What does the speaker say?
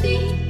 thirsty.